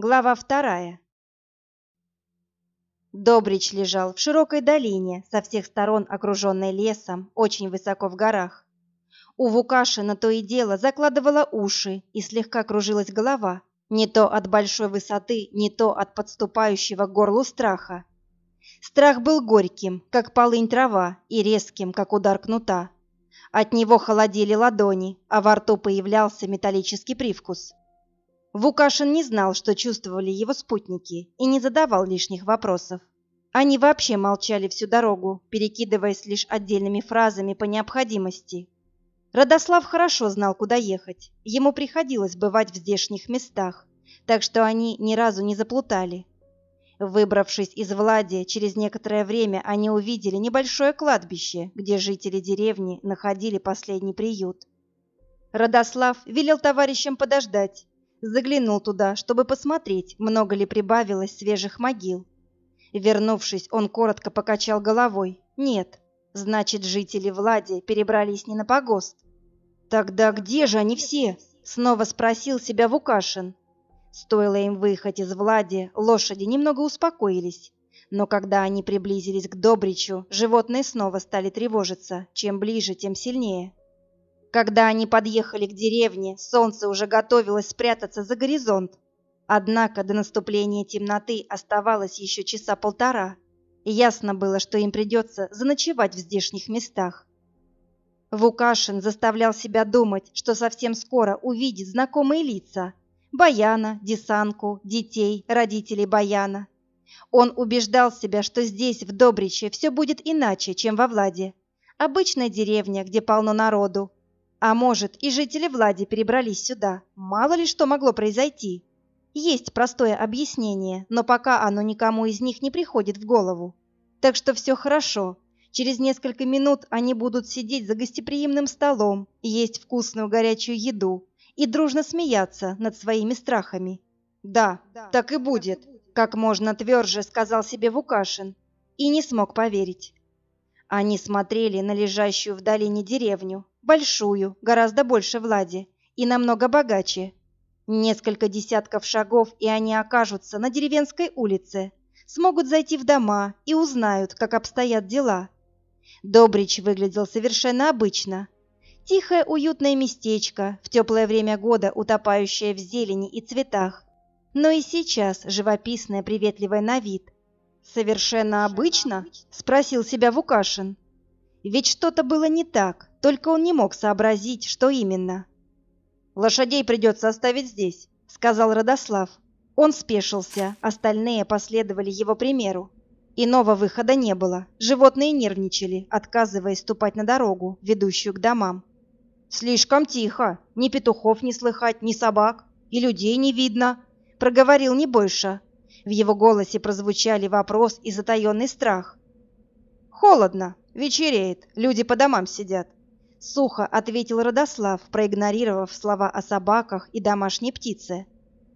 Глава вторая. Добрич лежал в широкой долине, со всех сторон окруженной лесом, очень высоко в горах. У Вукашина то и дело закладывала уши и слегка кружилась голова, не то от большой высоты, не то от подступающего к горлу страха. Страх был горьким, как полынь трава, и резким, как удар кнута. От него холодели ладони, а во рту появлялся металлический привкус. Вукашин не знал, что чувствовали его спутники, и не задавал лишних вопросов. Они вообще молчали всю дорогу, перекидываясь лишь отдельными фразами по необходимости. Родослав хорошо знал, куда ехать. Ему приходилось бывать в здешних местах, так что они ни разу не заплутали. Выбравшись из Влади, через некоторое время они увидели небольшое кладбище, где жители деревни находили последний приют. Родослав велел товарищам подождать, Заглянул туда, чтобы посмотреть, много ли прибавилось свежих могил. Вернувшись, он коротко покачал головой. Нет, значит, жители Влади перебрались не на погост. Тогда где же они все? Снова спросил себя Вукашин. Стоило им выехать из Влади, лошади немного успокоились. Но когда они приблизились к Добричу, животные снова стали тревожиться. Чем ближе, тем сильнее. Когда они подъехали к деревне, солнце уже готовилось спрятаться за горизонт. Однако до наступления темноты оставалось еще часа полтора, и ясно было, что им придется заночевать в здешних местах. Вукашин заставлял себя думать, что совсем скоро увидит знакомые лица – Баяна, Десанку, детей, родителей Баяна. Он убеждал себя, что здесь, в Добриче, все будет иначе, чем во Владе. Обычная деревня, где полно народу, а может, и жители Влади перебрались сюда. Мало ли что могло произойти. Есть простое объяснение, но пока оно никому из них не приходит в голову. Так что все хорошо. Через несколько минут они будут сидеть за гостеприимным столом, есть вкусную горячую еду и дружно смеяться над своими страхами. «Да, так и будет», — как можно тверже сказал себе Вукашин, и не смог поверить. Они смотрели на лежащую в долине деревню, большую, гораздо больше Влади, и намного богаче. Несколько десятков шагов, и они окажутся на деревенской улице, смогут зайти в дома и узнают, как обстоят дела. Добрич выглядел совершенно обычно. Тихое, уютное местечко, в теплое время года утопающее в зелени и цветах, но и сейчас живописное, приветливое на вид. «Совершенно обычно?» – спросил себя Вукашин. Ведь что-то было не так, только он не мог сообразить, что именно. «Лошадей придется оставить здесь», — сказал Родослав. Он спешился, остальные последовали его примеру. Иного выхода не было. Животные нервничали, отказываясь ступать на дорогу, ведущую к домам. «Слишком тихо. Ни петухов не слыхать, ни собак. И людей не видно», — проговорил не больше. В его голосе прозвучали вопрос и затаенный страх. «Холодно. Вечереет. Люди по домам сидят. Сухо ответил Родослав, проигнорировав слова о собаках и домашней птице.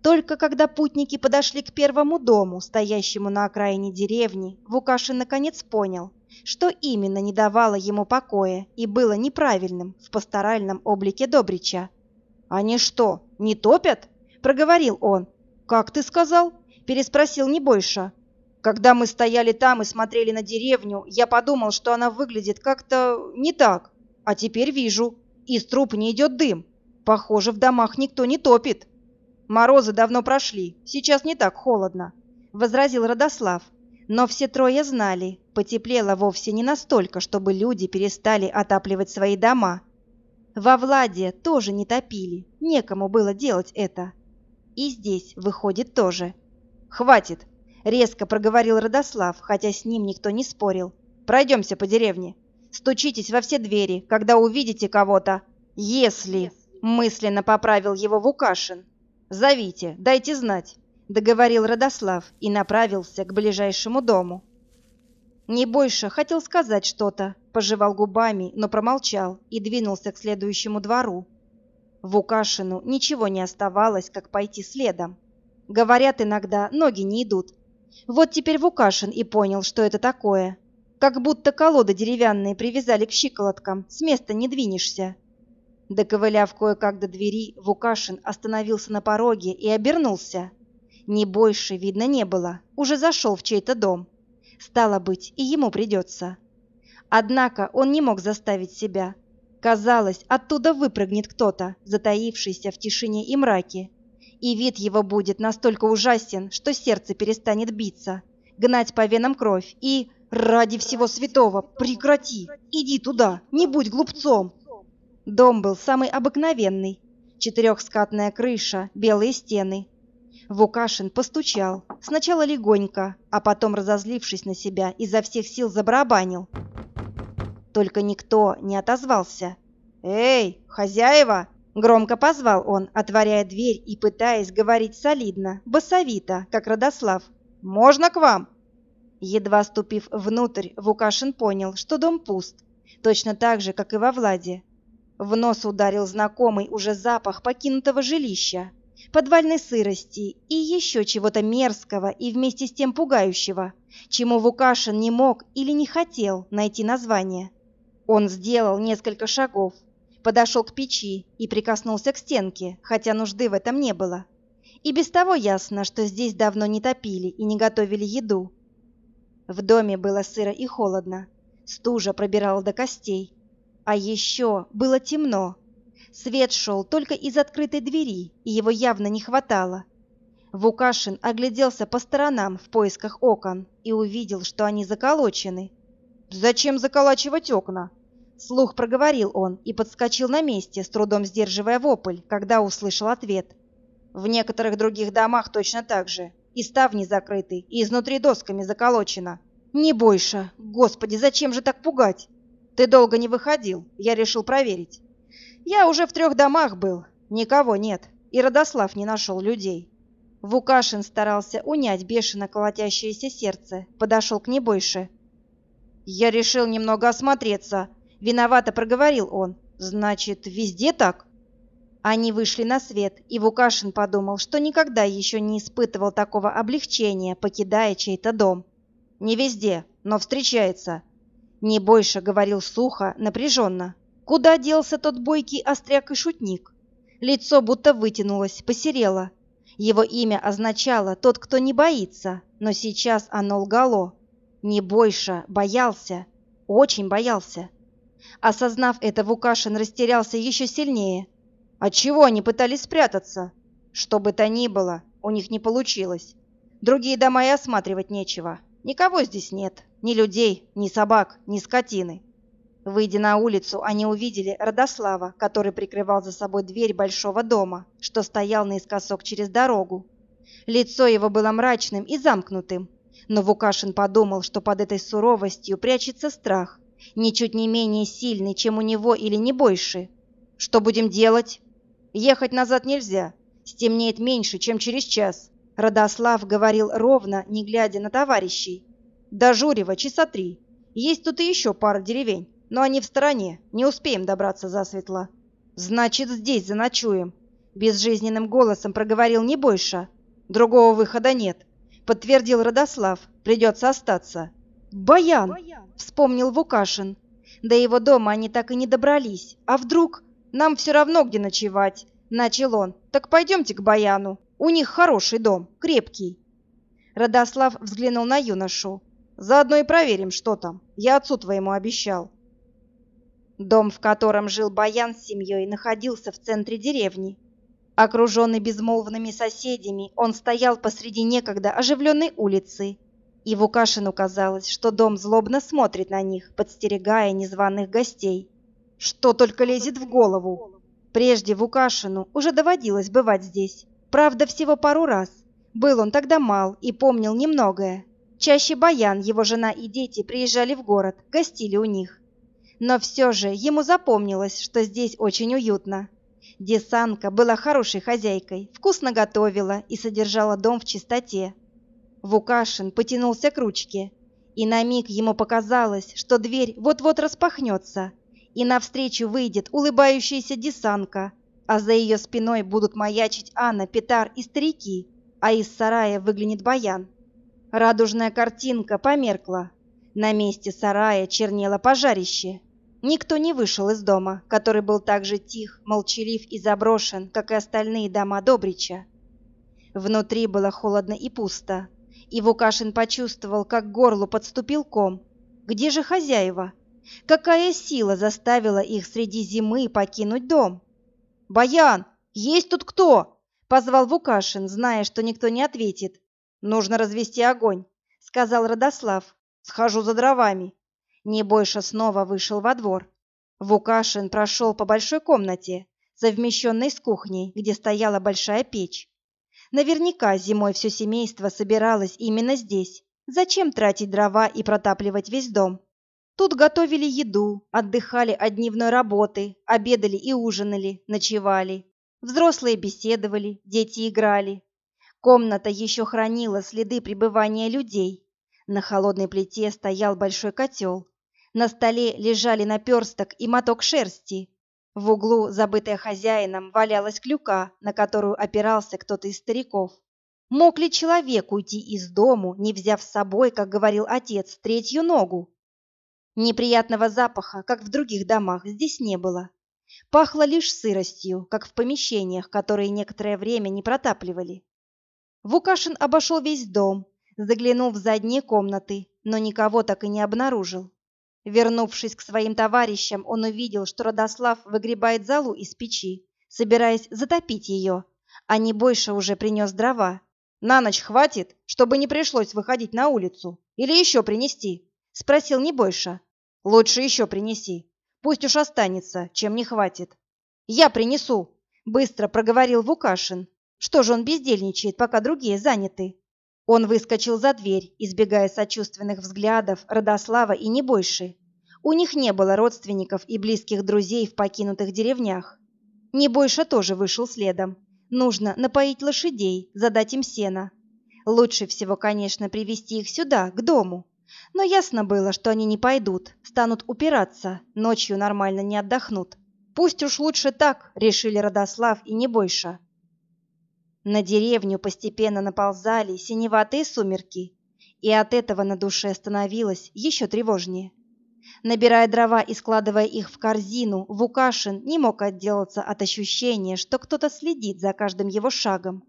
Только когда путники подошли к первому дому, стоящему на окраине деревни, Вукашин наконец понял, что именно не давало ему покоя и было неправильным в пасторальном облике Добрича. «Они что, не топят?» — проговорил он. «Как ты сказал?» — переспросил Небойша. «Когда мы стояли там и смотрели на деревню, я подумал, что она выглядит как-то не так. А теперь вижу, из труб не идет дым. Похоже, в домах никто не топит. Морозы давно прошли, сейчас не так холодно, — возразил Родослав. Но все трое знали, потеплело вовсе не настолько, чтобы люди перестали отапливать свои дома. Во Владе тоже не топили, некому было делать это. И здесь, выходит, тоже. «Хватит!» — резко проговорил Родослав, хотя с ним никто не спорил. «Пройдемся по деревне. Стучитесь во все двери, когда увидите кого-то. Если, мысленно поправил его Вукашин. Зовите, дайте знать, договорил Родослав и направился к ближайшему дому. Не больше хотел сказать что-то, пожевал губами, но промолчал и двинулся к следующему двору. Вукашину ничего не оставалось, как пойти следом. Говорят иногда, ноги не идут. Вот теперь Вукашин и понял, что это такое как будто колоды деревянные привязали к щиколоткам, с места не двинешься. Доковыляв кое-как до двери, Вукашин остановился на пороге и обернулся. Не больше, видно, не было. Уже зашел в чей-то дом. Стало быть, и ему придется. Однако он не мог заставить себя. Казалось, оттуда выпрыгнет кто-то, затаившийся в тишине и мраке. И вид его будет настолько ужасен, что сердце перестанет биться, гнать по венам кровь и... Ради всего святого, прекрати! Иди туда, не будь глупцом! Дом был самый обыкновенный. Четырехскатная крыша, белые стены. Вукашин постучал, сначала легонько, а потом, разозлившись на себя, изо всех сил забарабанил. Только никто не отозвался. «Эй, хозяева!» Громко позвал он, отворяя дверь и пытаясь говорить солидно, басовито, как Родослав. «Можно к вам?» Едва ступив внутрь, Вукашин понял, что дом пуст, точно так же, как и во Владе. В нос ударил знакомый уже запах покинутого жилища, подвальной сырости и еще чего-то мерзкого и вместе с тем пугающего, чему Вукашин не мог или не хотел найти название. Он сделал несколько шагов, подошел к печи и прикоснулся к стенке, хотя нужды в этом не было. И без того ясно, что здесь давно не топили и не готовили еду. В доме было сыро и холодно, стужа пробирала до костей. А еще было темно. Свет шел только из открытой двери, и его явно не хватало. Вукашин огляделся по сторонам в поисках окон и увидел, что они заколочены. «Зачем заколачивать окна?» Слух проговорил он и подскочил на месте, с трудом сдерживая вопль, когда услышал ответ. В некоторых других домах точно так же. И ставни закрыты, и изнутри досками заколочено. Не бойся. Господи, зачем же так пугать? Ты долго не выходил, я решил проверить. Я уже в трех домах был, никого нет, и Родослав не нашел людей. Вукашин старался унять бешено колотящееся сердце, подошел к небойше. Я решил немного осмотреться, Виновато проговорил он. Значит, везде так? Они вышли на свет, и Вукашин подумал, что никогда еще не испытывал такого облегчения, покидая чей-то дом. Не везде, но встречается. Не больше говорил сухо, напряженно. Куда делся тот бойкий остряк и шутник? Лицо будто вытянулось, посерело. Его имя означало «тот, кто не боится», но сейчас оно лгало. Не больше, боялся, очень боялся. Осознав это, Вукашин растерялся еще сильнее. Отчего они пытались спрятаться? Что бы то ни было, у них не получилось. Другие дома и осматривать нечего. Никого здесь нет. Ни людей, ни собак, ни скотины. Выйдя на улицу, они увидели Родослава, который прикрывал за собой дверь большого дома, что стоял наискосок через дорогу. Лицо его было мрачным и замкнутым, но Вукашин подумал, что под этой суровостью прячется страх, ничуть не менее сильный, чем у него или не больше. Что будем делать? Ехать назад нельзя. Стемнеет меньше, чем через час. Родослав говорил ровно, не глядя на товарищей. До Журева часа три. Есть тут и еще пара деревень, но они в стороне. Не успеем добраться засветло. Значит, здесь заночуем. Безжизненным голосом проговорил не больше. Другого выхода нет. Подтвердил Родослав. Придется остаться. «Баян!» — вспомнил Вукашин. До его дома они так и не добрались. А вдруг? Нам все равно, где ночевать, — начал он. Так пойдемте к Баяну. У них хороший дом, крепкий. Родослав взглянул на юношу. Заодно и проверим, что там. Я отцу твоему обещал. Дом, в котором жил Баян с семьей, находился в центре деревни. Окруженный безмолвными соседями, он стоял посреди некогда оживленной улицы, и Вукашину казалось, что дом злобно смотрит на них, подстерегая незваных гостей. Что только лезет в голову. Прежде Вукашину уже доводилось бывать здесь. Правда, всего пару раз. Был он тогда мал и помнил немногое. Чаще Баян, его жена и дети приезжали в город, гостили у них. Но все же ему запомнилось, что здесь очень уютно. Десанка была хорошей хозяйкой, вкусно готовила и содержала дом в чистоте. Вукашин потянулся к ручке, и на миг ему показалось, что дверь вот-вот распахнется, и навстречу выйдет улыбающаяся десанка, а за ее спиной будут маячить Анна, Петар и старики, а из сарая выглянет Баян. Радужная картинка померкла. На месте сарая чернело пожарище. Никто не вышел из дома, который был так же тих, молчалив и заброшен, как и остальные дома Добрича. Внутри было холодно и пусто, и Вукашин почувствовал, как горлу подступил ком. Где же хозяева? Какая сила заставила их среди зимы покинуть дом? «Баян, есть тут кто?» — позвал Вукашин, зная, что никто не ответит. «Нужно развести огонь», — сказал Родослав. «Схожу за дровами». Небойша снова вышел во двор. Вукашин прошел по большой комнате, совмещенной с кухней, где стояла большая печь. Наверняка зимой все семейство собиралось именно здесь. Зачем тратить дрова и протапливать весь дом? Тут готовили еду, отдыхали от дневной работы, обедали и ужинали, ночевали. Взрослые беседовали, дети играли. Комната еще хранила следы пребывания людей. На холодной плите стоял большой котел. На столе лежали наперсток и моток шерсти. В углу, забытая хозяином, валялась клюка, на которую опирался кто-то из стариков. Мог ли человек уйти из дому, не взяв с собой, как говорил отец, третью ногу? Неприятного запаха, как в других домах, здесь не было. Пахло лишь сыростью, как в помещениях, которые некоторое время не протапливали. Вукашин обошел весь дом, заглянул в задние комнаты, но никого так и не обнаружил. Вернувшись к своим товарищам, он увидел, что Родослав выгребает залу из печи, собираясь затопить ее, а не больше уже принес дрова. «На ночь хватит, чтобы не пришлось выходить на улицу? Или еще принести?» — спросил Небойша. «Лучше еще принеси. Пусть уж останется, чем не хватит». «Я принесу», — быстро проговорил Вукашин. «Что же он бездельничает, пока другие заняты?» Он выскочил за дверь, избегая сочувственных взглядов Родослава и Небойши. У них не было родственников и близких друзей в покинутых деревнях. Небойша тоже вышел следом. Нужно напоить лошадей, задать им сена. Лучше всего, конечно, привести их сюда, к дому. Но ясно было, что они не пойдут, станут упираться, ночью нормально не отдохнут. Пусть уж лучше так, решили Родослав и Небойша. На деревню постепенно наползали синеватые сумерки, и от этого на душе становилось еще тревожнее. Набирая дрова и складывая их в корзину, Вукашин не мог отделаться от ощущения, что кто-то следит за каждым его шагом.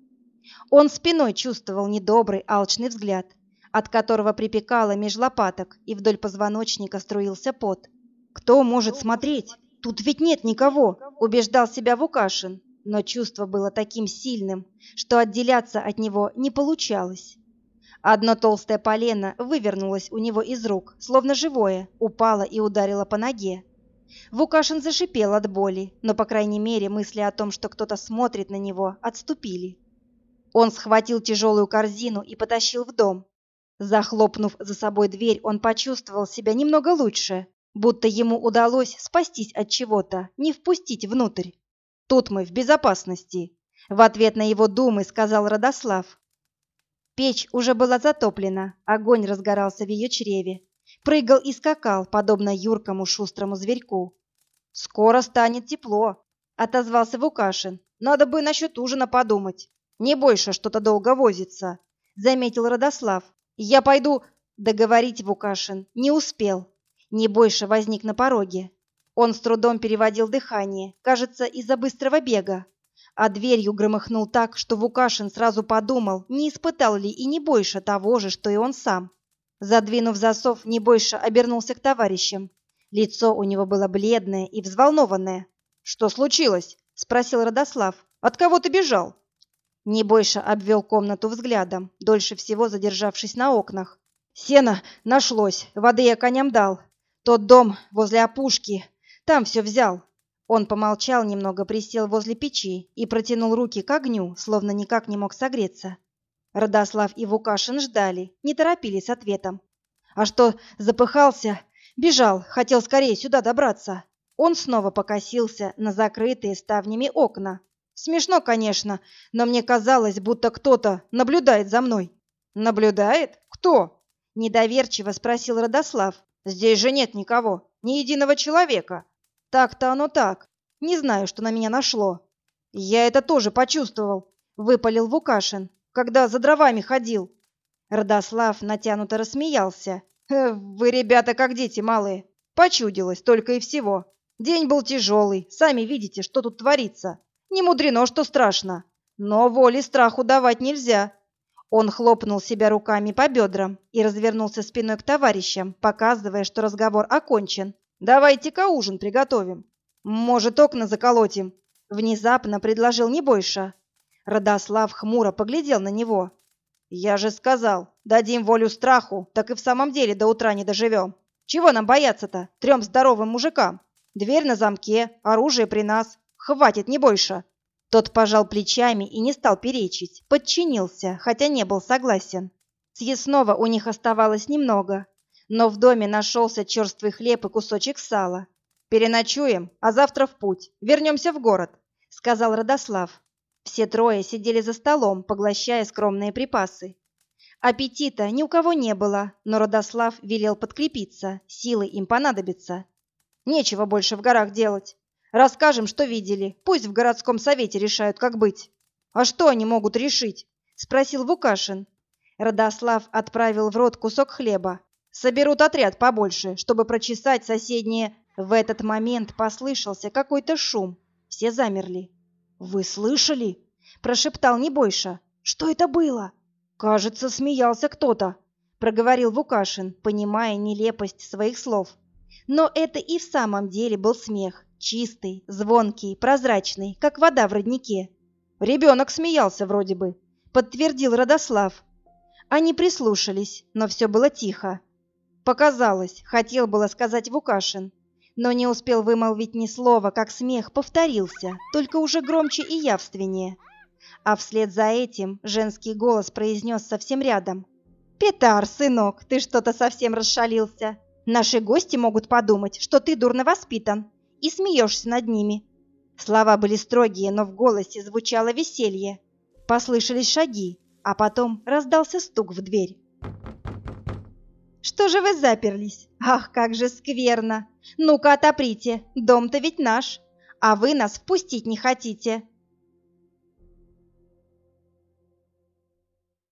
Он спиной чувствовал недобрый, алчный взгляд, от которого припекало меж лопаток, и вдоль позвоночника струился пот. «Кто может смотреть? Тут ведь нет никого!» – убеждал себя Вукашин но чувство было таким сильным, что отделяться от него не получалось. Одно толстое полено вывернулось у него из рук, словно живое, упало и ударило по ноге. Вукашин зашипел от боли, но, по крайней мере, мысли о том, что кто-то смотрит на него, отступили. Он схватил тяжелую корзину и потащил в дом. Захлопнув за собой дверь, он почувствовал себя немного лучше, будто ему удалось спастись от чего-то, не впустить внутрь. Тут мы в безопасности, в ответ на его думы сказал Родослав. Печь уже была затоплена, огонь разгорался в ее чреве, прыгал и скакал, подобно юркому шустрому зверьку. Скоро станет тепло, отозвался Вукашин. Надо бы насчет ужина подумать. Не больше что-то долго возится, заметил Родослав. Я пойду договорить Вукашин не успел. Не больше возник на пороге. Он с трудом переводил дыхание, кажется, из-за быстрого бега. А дверью громыхнул так, что Вукашин сразу подумал, не испытал ли и не больше того же, что и он сам. Задвинув засов, не больше обернулся к товарищам. Лицо у него было бледное и взволнованное. «Что случилось?» — спросил Родослав. «От кого ты бежал?» Небойша обвел комнату взглядом, дольше всего задержавшись на окнах. «Сено нашлось, воды я коням дал. Тот дом возле опушки, там все взял. Он помолчал немного, присел возле печи и протянул руки к огню, словно никак не мог согреться. Родослав и Вукашин ждали, не торопились с ответом. А что, запыхался? Бежал, хотел скорее сюда добраться. Он снова покосился на закрытые ставнями окна. Смешно, конечно, но мне казалось, будто кто-то наблюдает за мной. Наблюдает? Кто? Недоверчиво спросил Родослав. Здесь же нет никого, ни единого человека. Так-то оно так. Не знаю, что на меня нашло. Я это тоже почувствовал, выпалил Вукашин, когда за дровами ходил. Родослав натянуто рассмеялся. «Э, вы, ребята, как дети малые. Почудилось только и всего. День был тяжелый, сами видите, что тут творится. Не мудрено, что страшно. Но воли страху давать нельзя. Он хлопнул себя руками по бедрам и развернулся спиной к товарищам, показывая, что разговор окончен. «Давайте-ка ужин приготовим. Может, окна заколотим?» Внезапно предложил Небойша. Родослав хмуро поглядел на него. «Я же сказал, дадим волю страху, так и в самом деле до утра не доживем. Чего нам бояться-то, трем здоровым мужикам? Дверь на замке, оружие при нас. Хватит, не больше!» Тот пожал плечами и не стал перечить, подчинился, хотя не был согласен. Съестного у них оставалось немного, но в доме нашелся черствый хлеб и кусочек сала. «Переночуем, а завтра в путь. Вернемся в город», — сказал Родослав. Все трое сидели за столом, поглощая скромные припасы. Аппетита ни у кого не было, но Родослав велел подкрепиться, силы им понадобятся. Нечего больше в горах делать. Расскажем, что видели. Пусть в городском совете решают, как быть. А что они могут решить? Спросил Вукашин. Родослав отправил в рот кусок хлеба. Соберут отряд побольше, чтобы прочесать соседние... В этот момент послышался какой-то шум. Все замерли. «Вы слышали?» – прошептал Небойша. «Что это было?» «Кажется, смеялся кто-то», – проговорил Вукашин, понимая нелепость своих слов. Но это и в самом деле был смех, чистый, звонкий, прозрачный, как вода в роднике. «Ребенок смеялся вроде бы», – подтвердил Родослав. Они прислушались, но все было тихо. Показалось, хотел было сказать Вукашин, но не успел вымолвить ни слова, как смех повторился, только уже громче и явственнее. А вслед за этим женский голос произнес совсем рядом. «Петар, сынок, ты что-то совсем расшалился. Наши гости могут подумать, что ты дурно воспитан, и смеешься над ними». Слова были строгие, но в голосе звучало веселье. Послышались шаги, а потом раздался стук в дверь. Что же вы заперлись? Ах, как же скверно! Ну-ка отоприте, дом-то ведь наш, а вы нас впустить не хотите.